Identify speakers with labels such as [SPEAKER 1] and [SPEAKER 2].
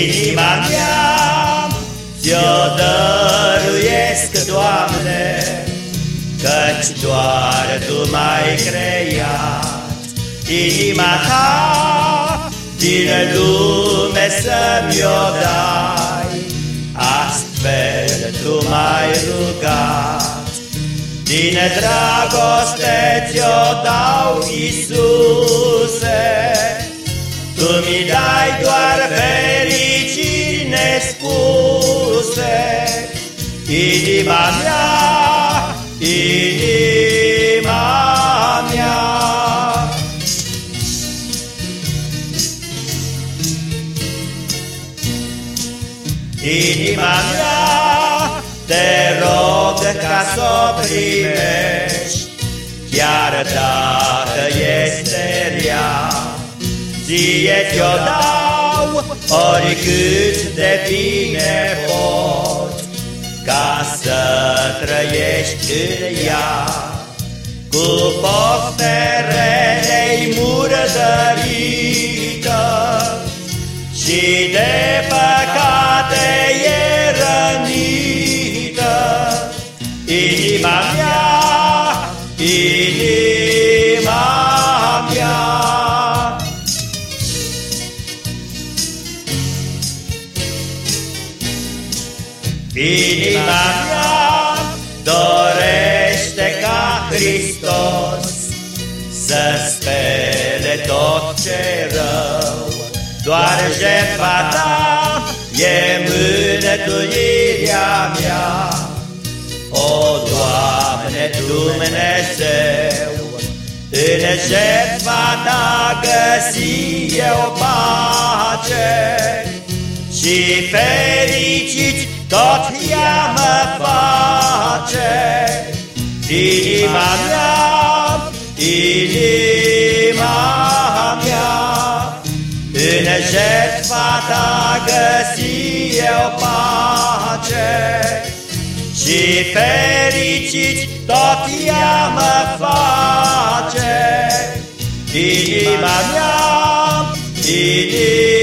[SPEAKER 1] Inima mea ți-o dăruiesc, Doamne, Căci doar Tu m-ai creat. Inima Ta din lume să-mi-o dai, Astfel Tu m-ai rugat. Din dragoste ți-o dau, Iisuse, είναι σκούσε η νύμα μια, η νύμα μια. Η νύμα μια, τερόντε κασόπριμες, κι αρτάτε γεστεριά, ζήγε κι οντάτε, oricât de bine pot, Ca să trăiești în ea, Cu pofterele-i murdărită, Și de păcate e rănită. Inima mea, inima Inima mea dorește ca Hristos Să spele tot ce rău. Doar jertfa ta e mânătuirea mea. O, Doamne Dumnezeu În jertfa ta găsi eu pace Și fericit tot ea mă face. Inima mea, inima mea, În jertfa ta găsi eu pace. Și fericit tot ea mă face. Inima mea, inima